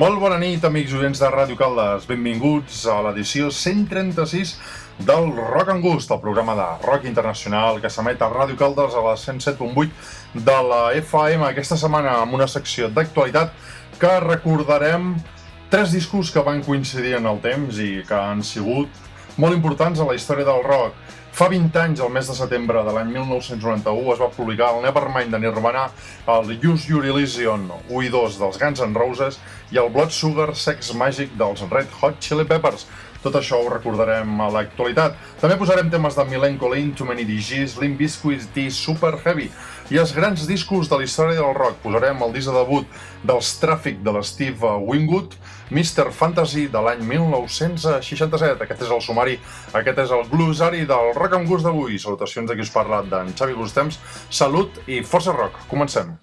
Molt bona nit, amics oients de Ràdio Caldes. Benvinguts a l'edició 136 del Rock and Gust, el programa de rock internacional que s'emet a Ràdio Caldes a la 107.8 de la FM. Aquesta setmana amb una secció d'actualitat que recordarem tres discos que van coincidir en el temps i que han sigut molt importants a la història del rock. Fa 20 anys, el mes de setembre de l'any 1991, es va publicar el Nevermind de Nirvana, el Use Your Illusion 1 i 2 dels Guns N' Roses i el Blood Sugar Sex Magic dels Red Hot Chili Peppers. Tot això ho recordarem a l'actualitat. També posarem temes de Milenko Lane, Too Many DGs, Limp Bizkit i Super Heavy. I els grans discos de la història del rock. Posarem el disc de debut dels Traffic de l'Steve Wingwood, Mr. Fantasy de l'any 1967. Aquest és el sumari, aquest és el glossari del Rock amb Gust d'avui. Salutacions de qui us parla d'en Xavi Gustems. Salut i força rock. Comencem.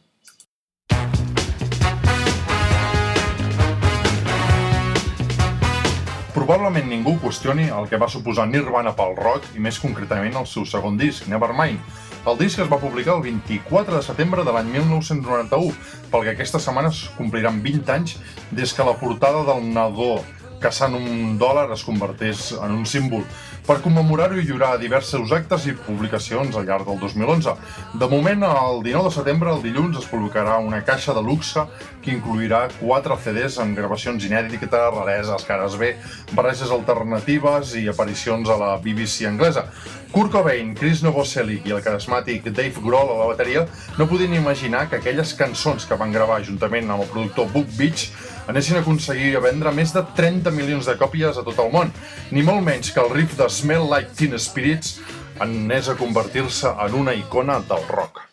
Probablement ningú qüestioni el que va suposar Nirvana pel rock i més concretament el seu segon disc, Nevermind. El disc es va publicar el 24 de setembre de l'any 1991, pel que aquesta setmana es compliran 20 anys des que la portada del nadó caçant un dòlar es convertés en un símbol. Per commemorar-ho i lliurar diversos actes i publicacions al llarg del 2011. De moment, el 19 de setembre, el dilluns, es publicarà una caixa de luxe que incluirà 4 CDs amb gravacions inèdites, rareses, cares B, barreges alternatives i aparicions a la BBC anglesa. Kurt Cobain, Chris Novoselic i el carismàtic Dave Grohl a la bateria no podien imaginar que aquelles cançons que van gravar juntament amb el productor Book Beach anessin a aconseguir vendre més de 30 milions de còpies a tot el món, ni molt menys que el riff de Smell Like Teen Spirits anés a convertir-se en una icona del rock.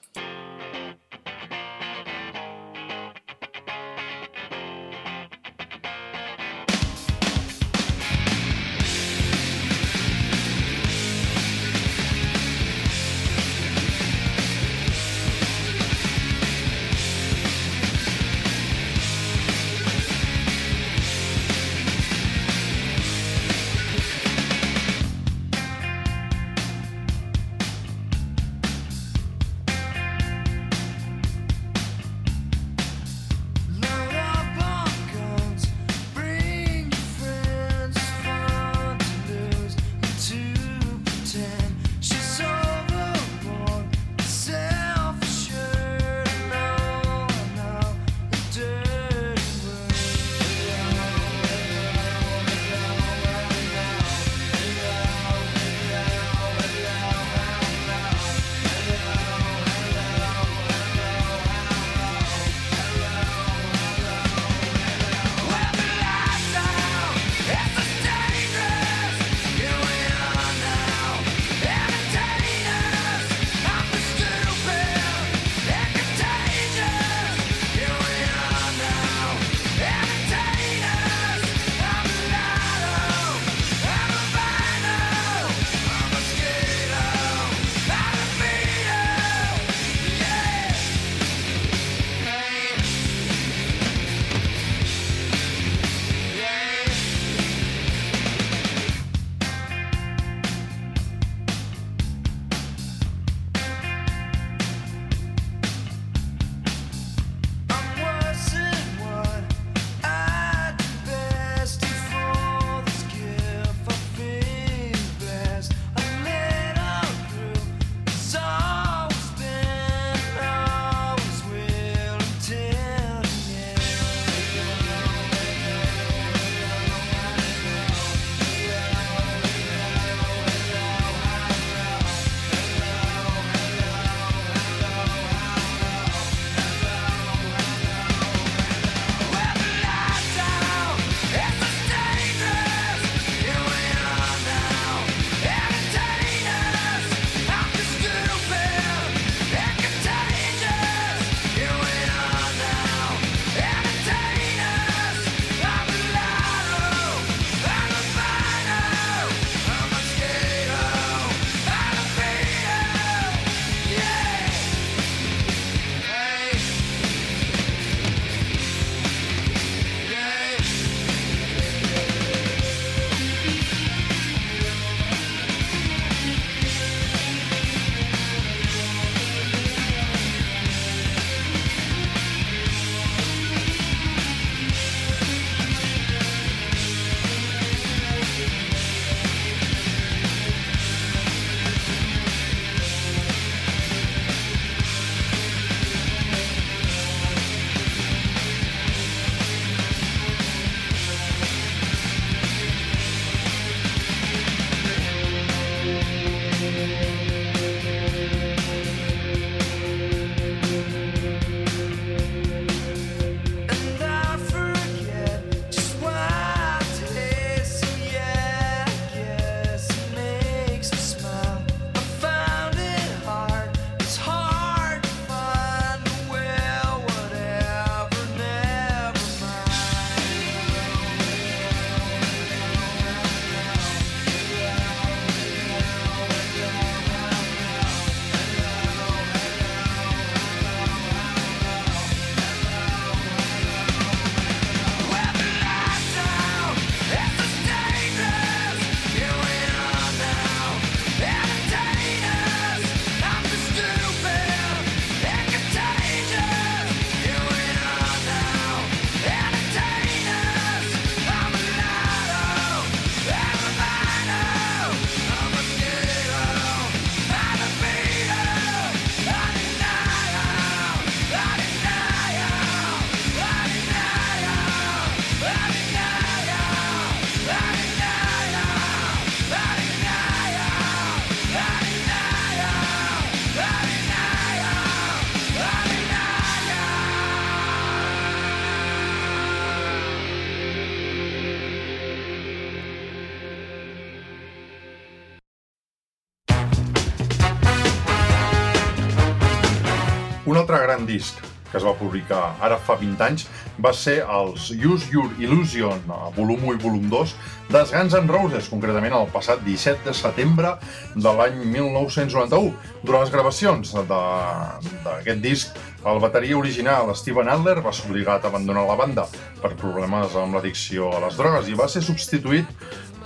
Publicar ara fa 20 anys va ser els Use Your Illusion, volum 1 i volum 2, dels Guns N' Roses, concretament el passat 17 de setembre de l'any 1991. Durant les gravacions d'aquest disc, el bateria original, Steven Adler, va ser obligat a abandonar la banda per problemes amb l'addicció a les drogues i va ser substituït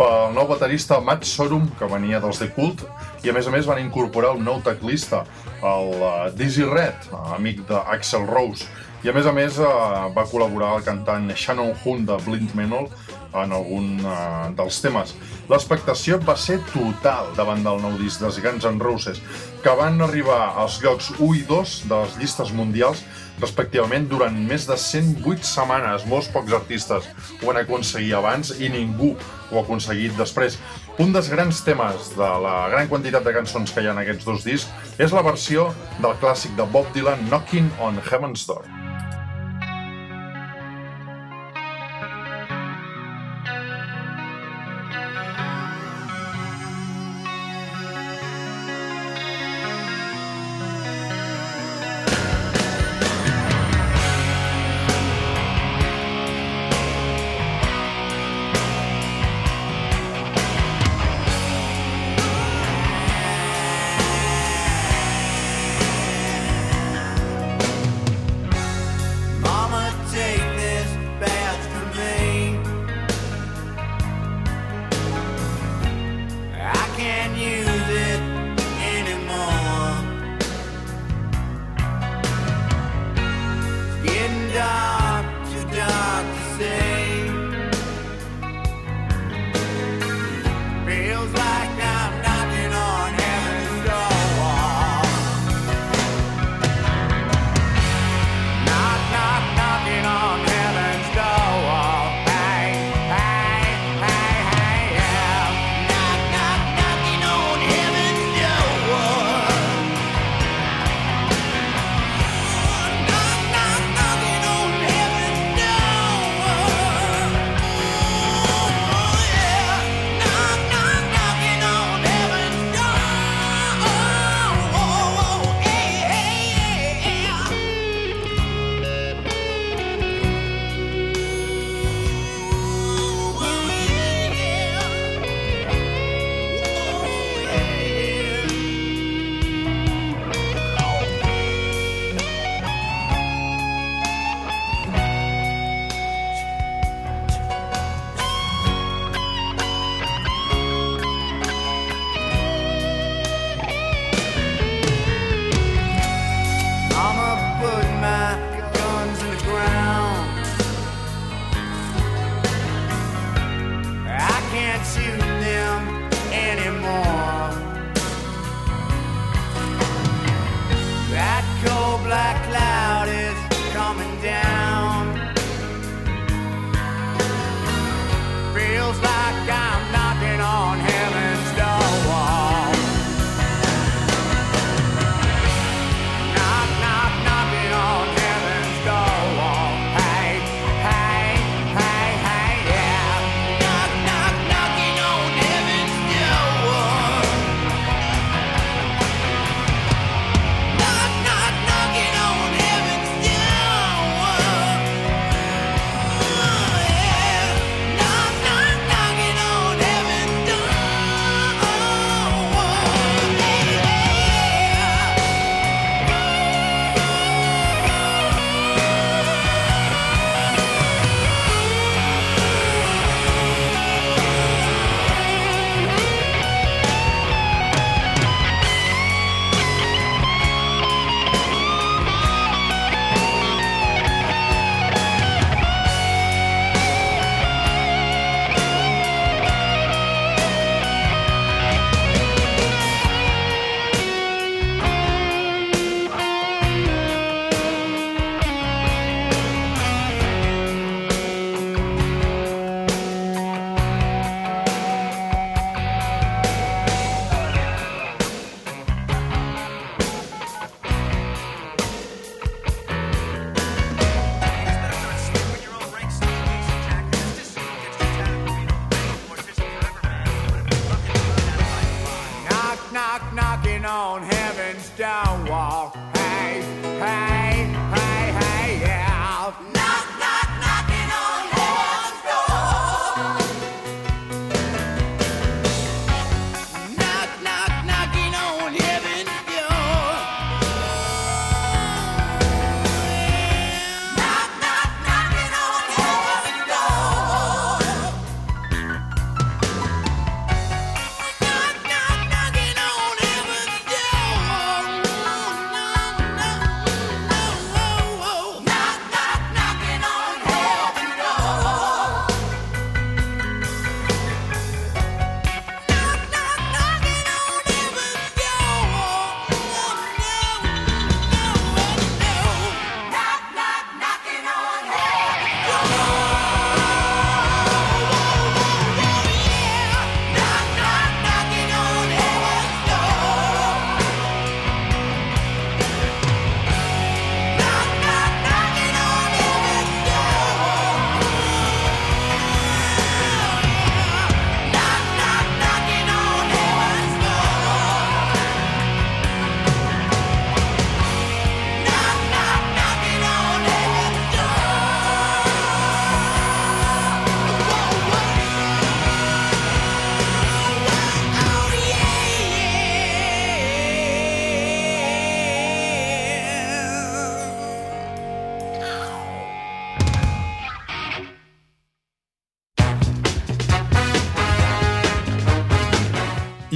pel nou baterista Matt Sorum, que venia dels The Cult, i a més a més van incorporar un nou teclista, el uh, Dizzy Red, amic d'Axel Rose, i a més a més uh, va col·laborar el cantant Shannon Hunt de Blind Manor en algun uh, dels temes. L'expectació va ser total davant del nou disc dels Guns N' Roses, que van arribar als llocs 1 i 2 de les llistes mundials respectivament durant més de 108 setmanes. Molts pocs artistes ho van aconseguir abans i ningú ho ha aconseguit després. Un dels grans temes de la gran quantitat de cançons que hi ha en aquests dos discs és la versió del clàssic de Bob Dylan Knocking on Heaven's Door.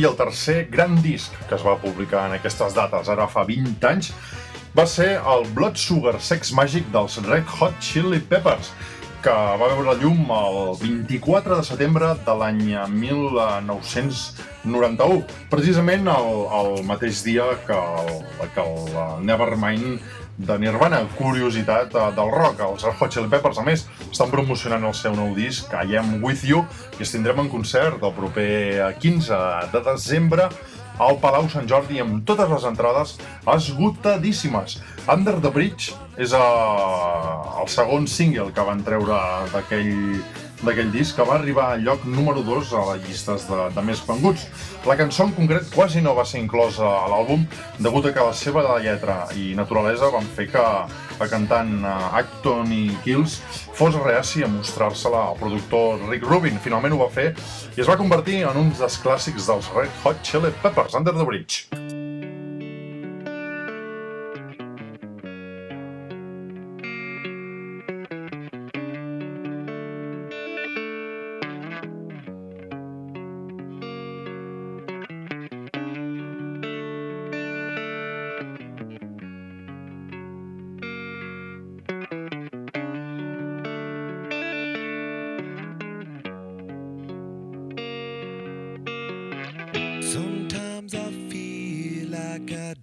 El tercer gran disc que es va publicar en aquestes dates, ara fa 20 anys, va ser el Blood Sugar Sex Magic dels Red Hot Chili Peppers, que va veure la llum el 24 de setembre de l'any 1991, precisament el, el mateix dia que el, que el Nevermind de Nirvana, curiositat eh, del rock. Els Hot Chili Peppers, a més, estan promocionant el seu nou disc, I Am With You, i es tindrem en concert el proper 15 de desembre al Palau Sant Jordi amb totes les entrades esgotadíssimes. Under the Bridge és uh, el segon single que van treure d'aquell d'aquell disc que va arribar al lloc número 2 a les llistes de, de més venguts. La cançó en concret quasi no va ser inclosa a l'àlbum degut a que la seva lletra i naturalesa van fer que el cantant uh, Acton i Kills fos reaci a mostrar-se-la al productor Rick Rubin. Finalment ho va fer i es va convertir en un dels clàssics dels Red Hot Chili Peppers, Under the Bridge.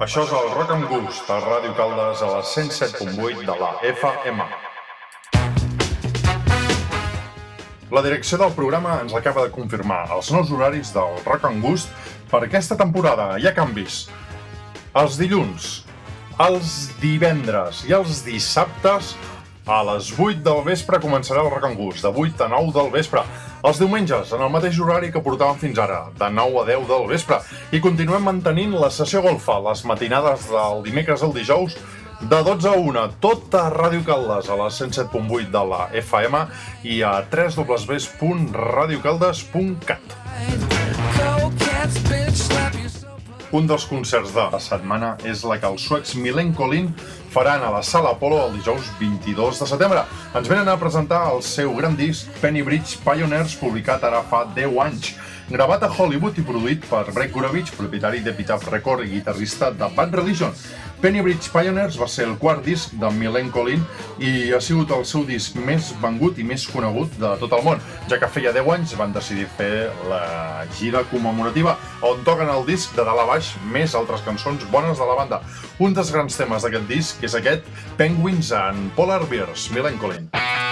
Això és el Rock amb Gust, a Ràdio Caldes, a la 107.8 de la FM. La direcció del programa ens acaba de confirmar els nous horaris del Rock amb Gust per aquesta temporada. Hi ha canvis. Els dilluns, els divendres i els dissabtes a les 8 del vespre començarà el Rock amb Gust, de 8 a 9 del vespre. Els diumenges, en el mateix horari que portàvem fins ara, de 9 a 10 del vespre. I continuem mantenint la sessió golfa, les matinades del dimecres al dijous, de 12 a 1, tot a Ràdio Caldes, a la 107.8 de la FM i a www.radiocaldes.cat. Un dels concerts de la setmana és la que els suecs Milen Colin faran a la Sala Apolo el dijous 22 de setembre. Ens venen a presentar el seu gran disc Penny Bridge Pioneers, publicat ara fa 10 anys. Gravat a Hollywood i produït per Brett Gurovich, propietari d'Epitaph Record i guitarrista de Bad Religion. Penny Bridge Pioneers va ser el quart disc de Milen Colin i ha sigut el seu disc més vengut i més conegut de tot el món, ja que feia 10 anys van decidir fer la gira commemorativa on toquen el disc de dalt a baix més altres cançons bones de la banda. Un dels grans temes d'aquest disc és aquest Penguins and Polar Bears, Milen Colin. I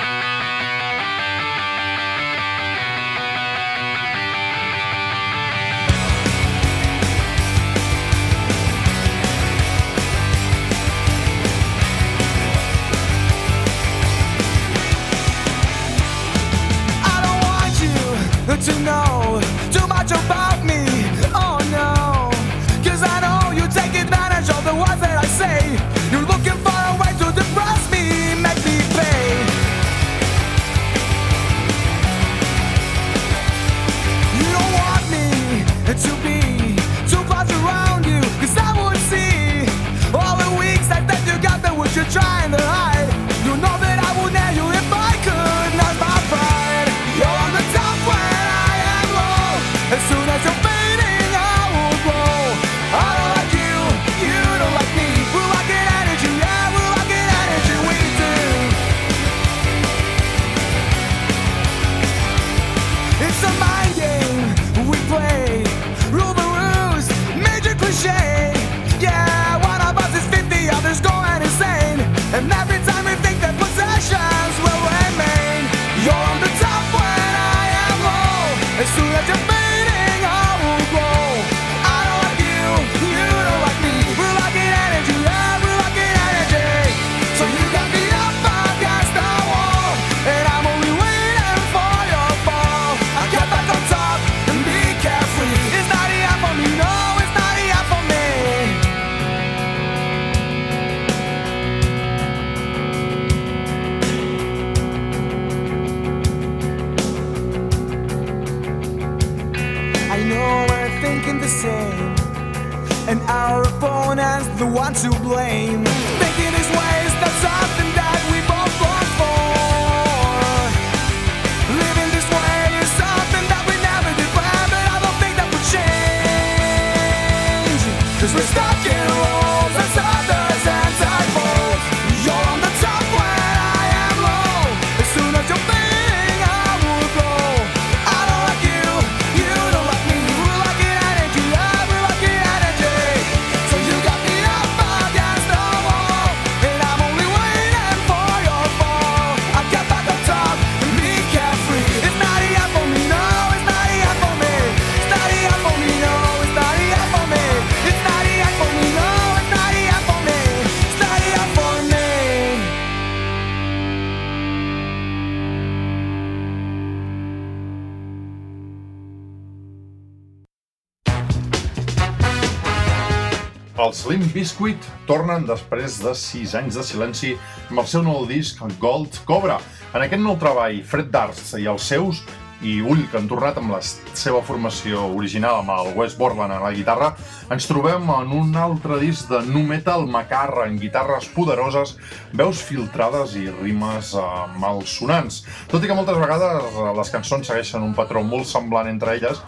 Els Limp Bizkit tornen després de 6 anys de silenci amb el seu nou disc Gold Cobra. En aquest nou treball, Fred Darst i els seus i Ull, que han tornat amb la seva formació original amb el Wes Borland a la guitarra, ens trobem en un altre disc de nu metal macarra, amb guitarres poderoses, veus filtrades i rimes eh, malsonants. Tot i que moltes vegades eh, les cançons segueixen un patró molt semblant entre elles,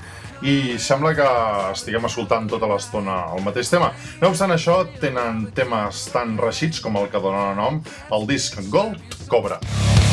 i sembla que estiguem escoltant tota l'estona el mateix tema. No obstant això, tenen temes tan reixits com el que dona nom al disc Gold Cobra. waking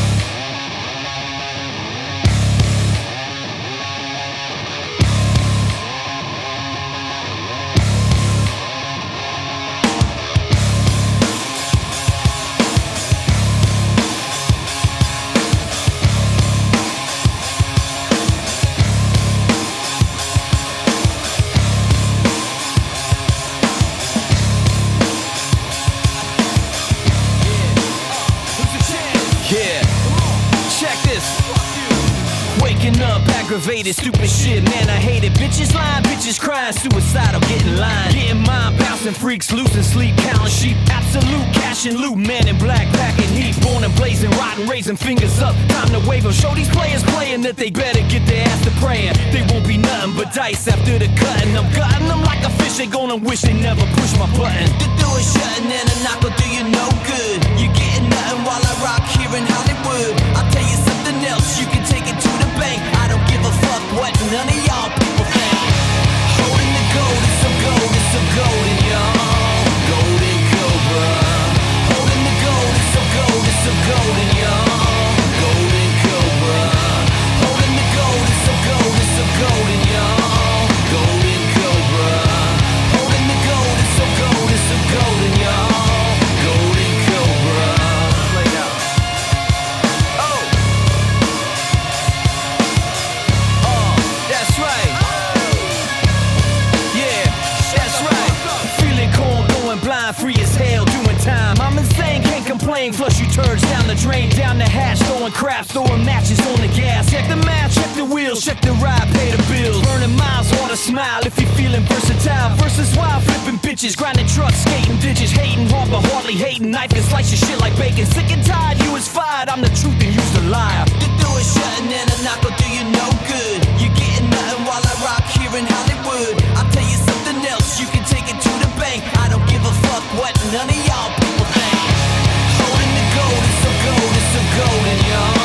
freaks, losing sleep, counting sheep. Absolute cash and loot, man in black, packing heat. Born and blazing, rotten, raising fingers up. Time to wave wave 'em. Show these players playing that they better get their ass to praying. They won't be nothing but dice after the cutting. I'm gutting them like a fish, they gonna wish they never pushed my button. The door is shutting and a knock will do you no good. You're getting nothing while I rock here in Hollywood. I'll tell you something else, you can take it to the bank. I don't give a fuck what none of y'all people think. Holding the gold, it's so gold, it's so golden, complain. Flush you turds down the drain, down the hatch, throwing crap, throwing matches on the gas. Check the match, check the wheels, check the ride, pay the bills. Burning miles, want to smile if you're feeling versatile. Versus wild, flipping bitches, grinding trucks, skating ditches, hating hard but hardly hating. Knife and slice your shit like bacon. Sick and tired, you was fired. I'm the truth and you's the liar. The door is shutting and a knock will do you no good. You're getting nothing while I rock here in Hollywood. I'll tell you something else, you can take it to the bank. I don't give a fuck what none of y'all golden young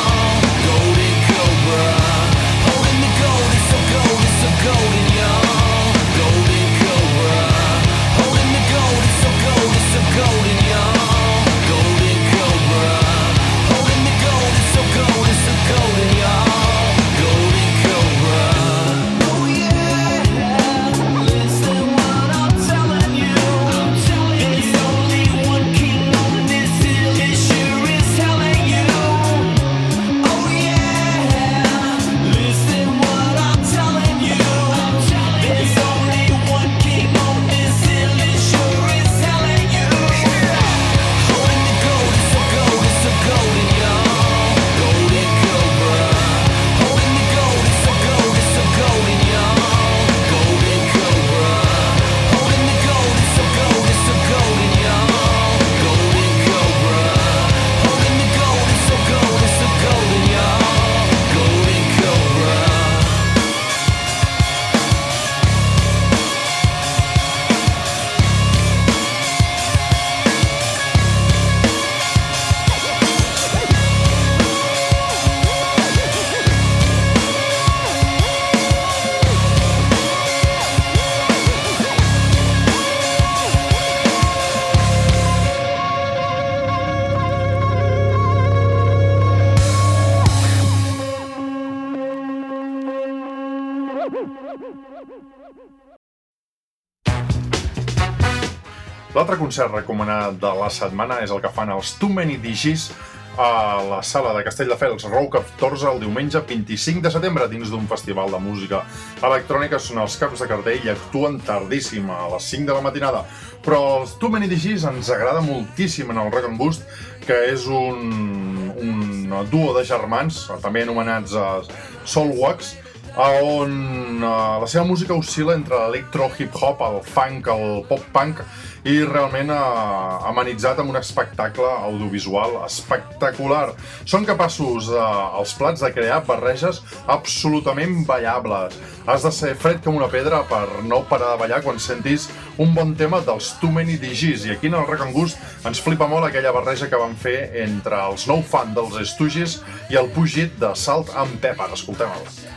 concert recomanat de la setmana és el que fan els Too Many Digis a la sala de Castelldefels Row 14 el diumenge 25 de setembre dins d'un festival de música electrònica. Són els caps de cartell i actuen tardíssim, a les 5 de la matinada. Però els Too Many Digis ens agrada moltíssim en el Rock and Boost, que és un, un duo de germans, també anomenats uh, Soulwax, on uh, la seva música oscil·la entre l'electro, hip-hop, el funk, el pop-punk i realment uh, amenitzat amb un espectacle audiovisual espectacular. Són capaços, uh, els plats, de crear barreges absolutament ballables. Has de ser fred com una pedra per no parar de ballar quan sentis un bon tema dels Too Many Digis. I aquí en el Rock Gust ens flipa molt aquella barreja que van fer entre els nou fan dels Stooges i el Pugit de Salt and Pepper. Escoltem-la.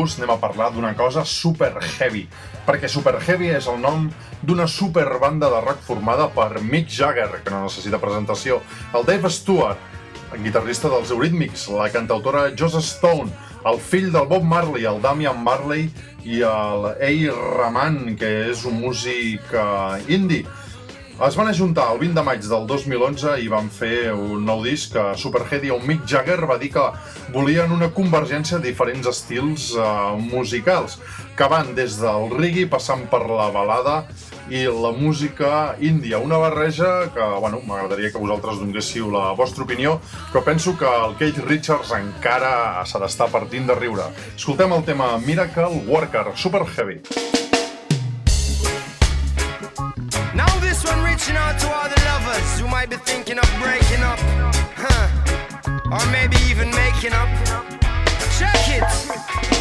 Gust anem a parlar d'una cosa super heavy, perquè Super Heavy és el nom d'una super banda de rock formada per Mick Jagger, que no necessita presentació, el Dave Stewart, el guitarrista dels Eurythmics, la cantautora Joss Stone, el fill del Bob Marley, el Damian Marley, i el A. Rahman, que és un músic uh, indie. Es van ajuntar el 20 de maig del 2011 i van fer un nou disc que Superhead i on Mick Jagger va dir que volien una convergència de diferents estils uh, musicals, que van des del reggae passant per la balada i la música índia. Una barreja que, bueno, m'agradaria que vosaltres donguéssiu la vostra opinió, però penso que el Keith Richards encara s'ha d'estar partint de riure. Escoltem el tema Miracle Worker, Super Heavy. Now reaching out to all the lovers who might be thinking of breaking up, huh? Or maybe even making up. Check it.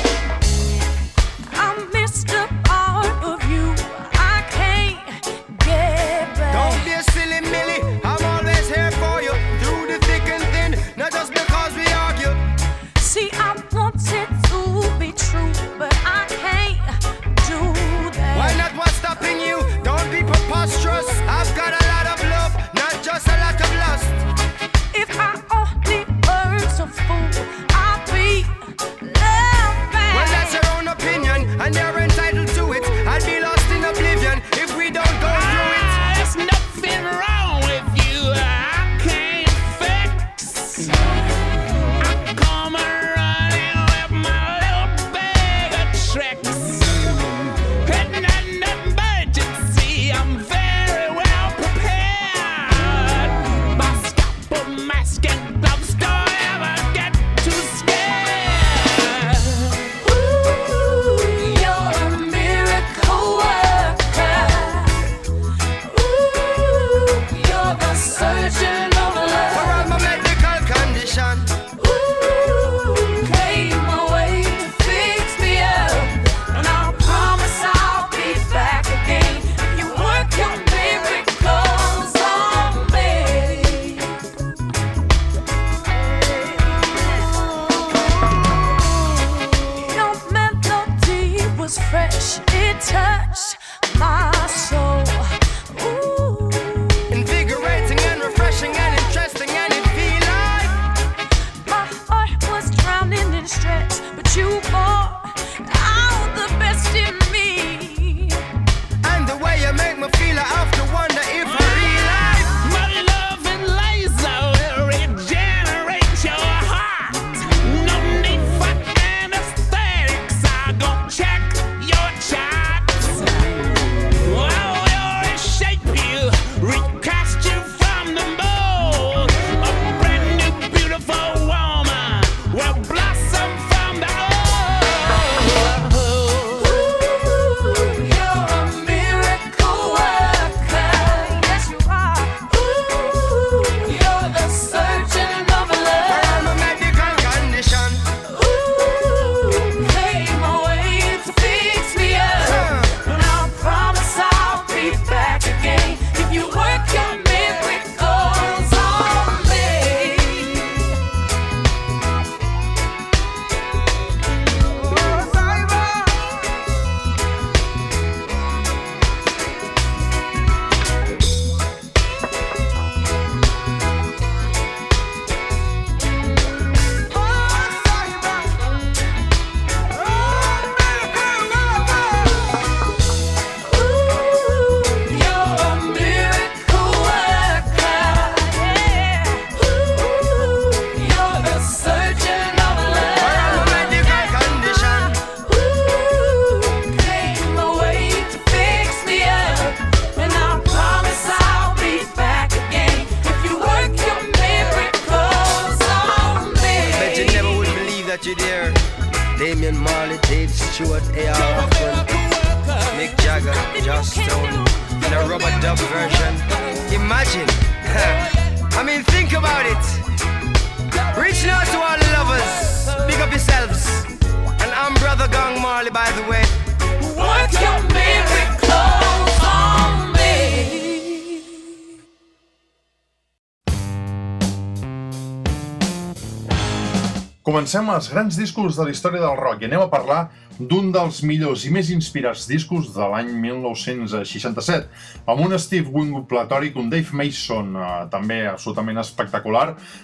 Comencem els grans discos de la història del rock i anem a parlar d'un dels millors i més inspirats discos de l'any 1967, amb un Steve Winwood platòric, un Dave Mason eh, també absolutament espectacular,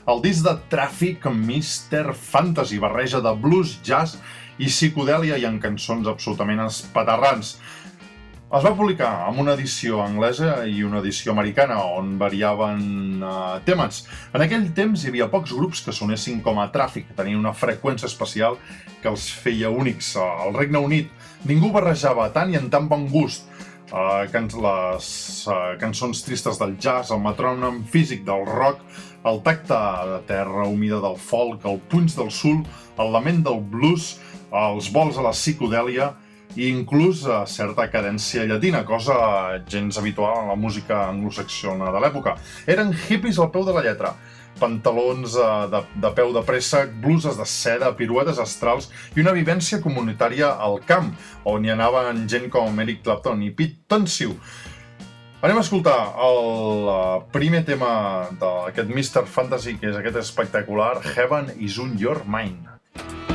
el disc de Traffic Mr. Fantasy, barreja de blues, jazz i psicodèlia i en cançons absolutament espaterrants. Es va publicar amb una edició anglesa i una edició americana, on variaven uh, temes. En aquell temps hi havia pocs grups que sonessin com a tràfic, tenien una freqüència especial que els feia únics. Al Regne Unit ningú barrejava tant i en tan bon gust uh, can les uh, cançons tristes del jazz, el metrònom físic del rock, el tacte de terra humida del folk, el punys del sul, el lament del blues, els vols a la psicodèlia i inclús a certa cadència llatina, cosa gens habitual en la música anglosaxona de l'època. Eren hippies al peu de la lletra, pantalons eh, de, de peu de préssec, bluses de seda, piruetes astrals i una vivència comunitària al camp, on hi anaven gent com Eric Clapton i Pete Townshend. Anem a escoltar el eh, primer tema d'aquest Mr. Fantasy, que és aquest espectacular, Heaven is on your mind.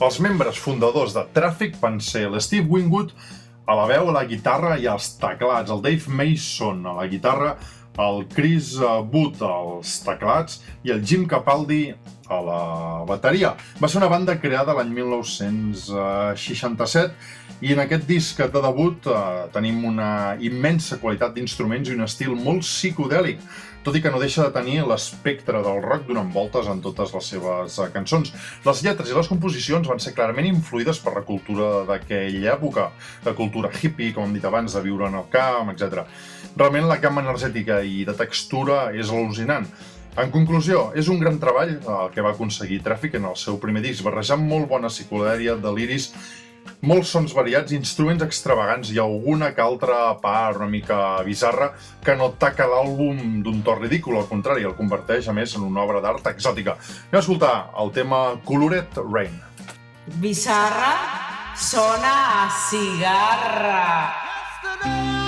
Els membres fundadors de Traffic van ser l'Steve Wingwood a la veu, a la guitarra i als teclats, el Dave Mason a la guitarra, el Chris Wood als teclats i el Jim Capaldi a la bateria. Va ser una banda creada l'any 1967 i en aquest disc de debut eh, tenim una immensa qualitat d'instruments i un estil molt psicodèlic, tot i que no deixa de tenir l'espectre del rock donant voltes en totes les seves eh, cançons. Les lletres i les composicions van ser clarament influïdes per la cultura d'aquella època, la cultura hippie, com hem dit abans, de viure en el camp, etc. Realment la gamma energètica i de textura és al·lucinant. En conclusió, és un gran treball el que va aconseguir Traffic en el seu primer disc, barrejant molt bona psicodèlia, deliris, molts sons variats, instruments extravagants i alguna que altra part una mica bizarra que no taca l'àlbum d'un to ridícul, al contrari, el converteix a més en una obra d'art exòtica. Anem a escoltar el tema Colored Rain. Bizarra sona a cigarra. Till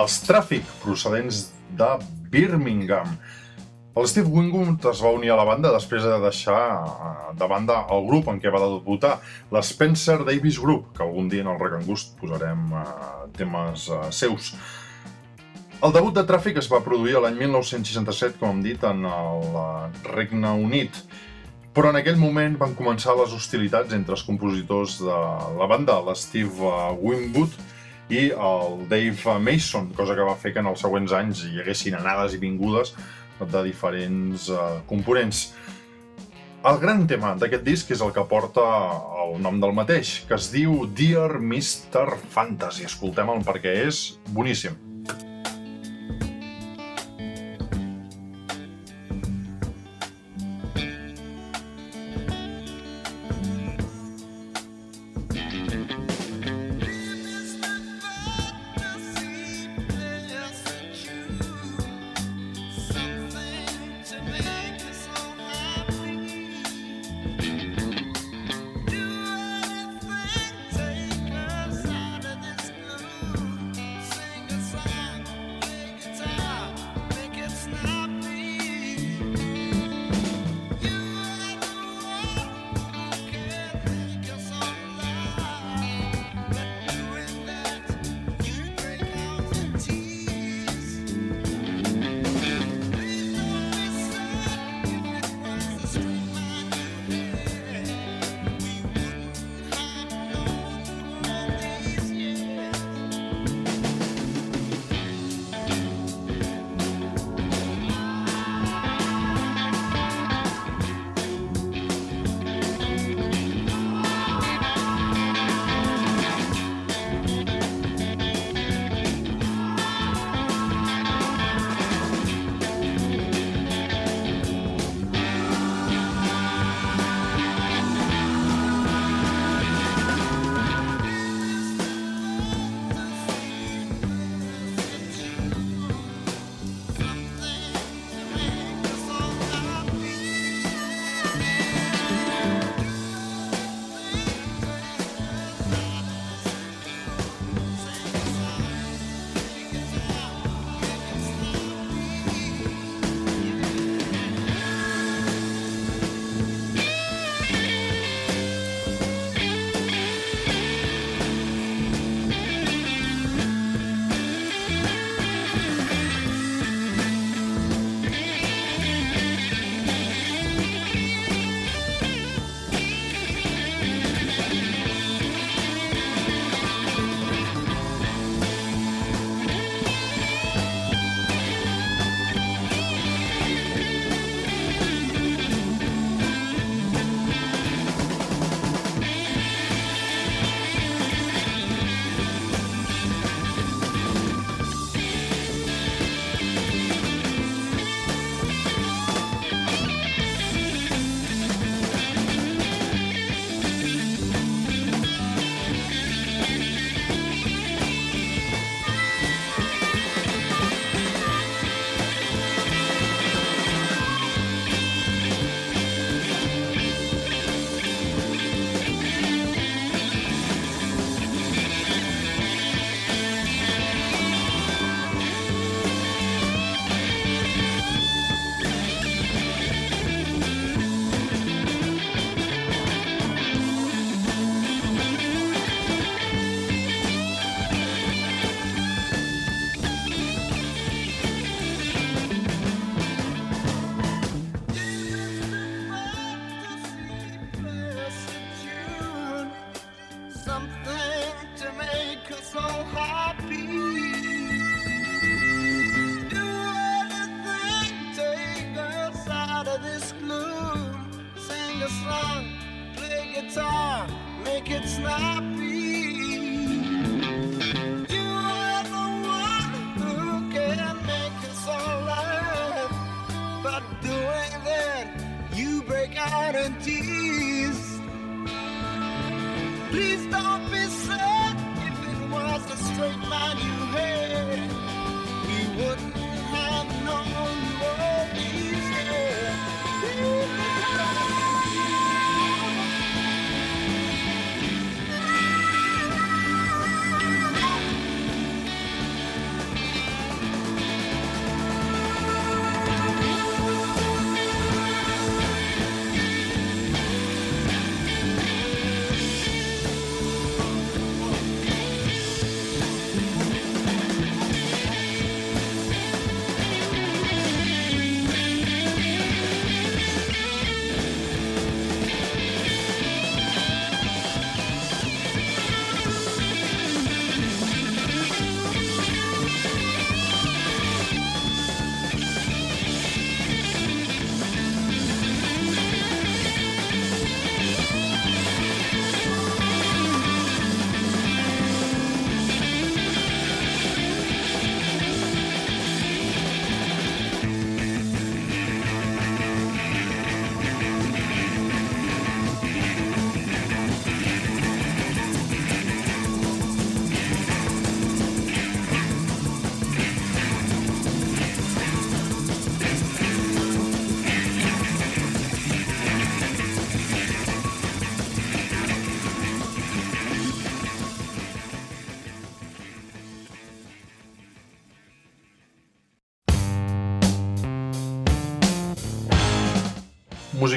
Els Traffic, procedents de Birmingham. El Steve Wingwood es va unir a la banda després de deixar eh, de banda el grup en què va debutar, l'Spencer Davis Group, que algun dia en el Rock and Gust posarem eh, temes eh, seus. El debut de Traffic es va produir l'any 1967, com hem dit, en el Regne Unit. Però en aquell moment van començar les hostilitats entre els compositors de la banda, l'Steve Wingwood i el Dave Mason, cosa que va fer que en els següents anys hi haguessin anades i vingudes de diferents uh, components. El gran tema d'aquest disc és el que porta el nom del mateix, que es diu Dear Mr. Fantasy. Escoltem-el perquè és boníssim. Take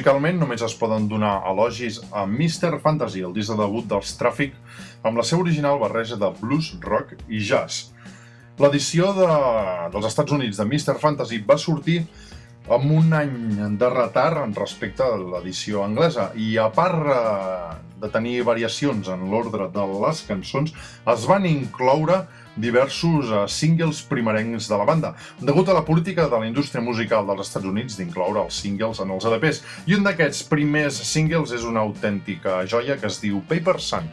Musicalment només es poden donar elogis a Mr. Fantasy, el disc de debut dels Traffic, amb la seva original barreja de blues, rock i jazz. L'edició de, dels Estats Units de Mr. Fantasy va sortir amb un any de retard en respecte a l'edició anglesa i a part eh, de tenir variacions en l'ordre de les cançons, es van incloure diversos eh, singles primerencs de la banda, degut a la política de la indústria musical dels Estats Units d'incloure els singles en els EDPs. I un d'aquests primers singles és una autèntica joia que es diu Paper Sun.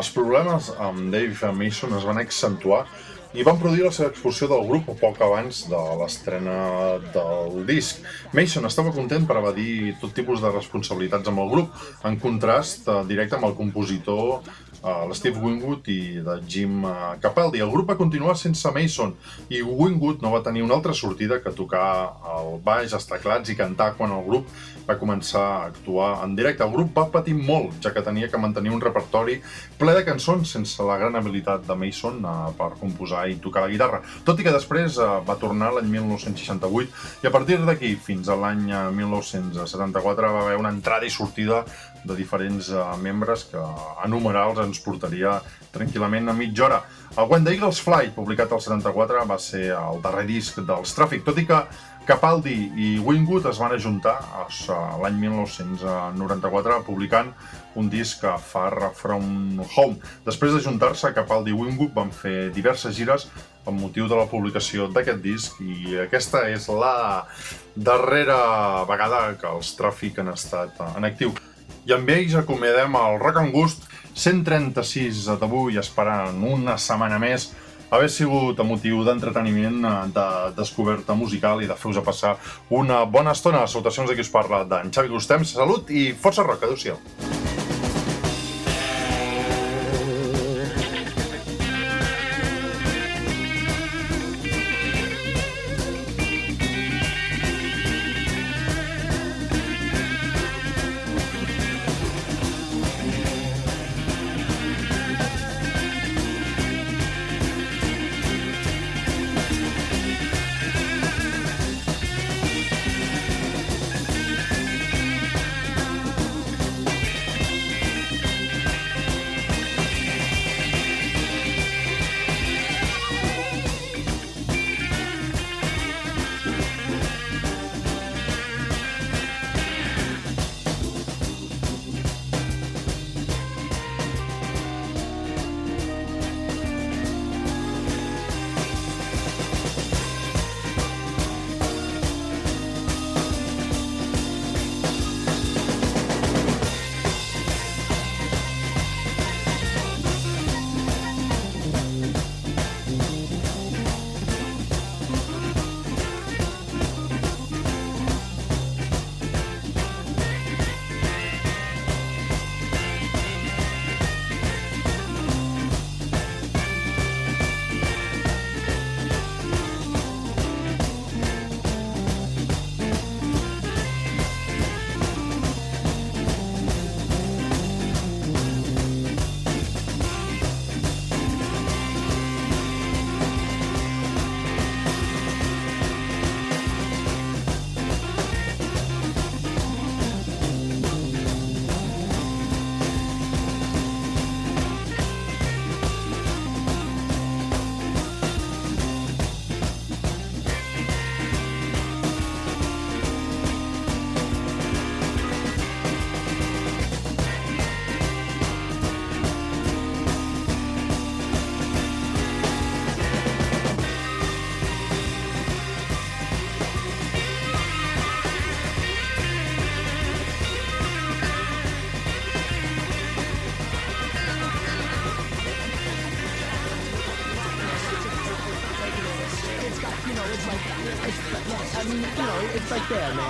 Els problemes amb Dave Mason es van accentuar i van produir la seva expulsió del grup poc abans de l'estrena del disc. Mason estava content per evadir tot tipus de responsabilitats amb el grup, en contrast eh, directe amb el compositor eh, l'Steve Wingwood i de Jim eh, Capaldi. El grup va continuar sense Mason i Wingwood no va tenir una altra sortida que tocar el baix, els teclats i cantar quan el grup va començar a actuar en directe. El grup va patir molt, ja que tenia que mantenir un repertori ple de cançons sense la gran habilitat de Mason eh, per composar i tocar la guitarra. Tot i que després eh, va tornar l'any 1968 i a partir d'aquí fins a l'any eh, 1974 va haver una entrada i sortida de diferents eh, membres que a numerals ens portaria tranquil·lament a mitja hora. El When the Eagles Fly, publicat al 74, va ser el darrer disc dels Tràfic, tot i que Capaldi i Wingwood es van ajuntar a l'any 1994 publicant un disc a Far From Home. Després d'ajuntar-se, Capaldi i Wingwood van fer diverses gires amb motiu de la publicació d'aquest disc i aquesta és la darrera vegada que els Tràfic han estat en actiu. I amb ells acomiadem el Rock and Gust 136 d'avui esperant una setmana més haver sigut a motiu d'entreteniment, eh, de descoberta musical i de fer-vos passar una bona estona. Salutacions de qui us parla, d'en Xavi Gustem, salut i força rock, adeu-siau.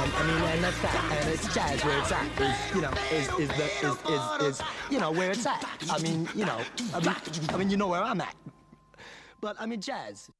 Like. I mean, and that's that. And it's jazz where it's at. Is you know, is is the is is is you know where it's at. I mean, you know, I mean, I mean, you know where I'm at. But I mean, jazz.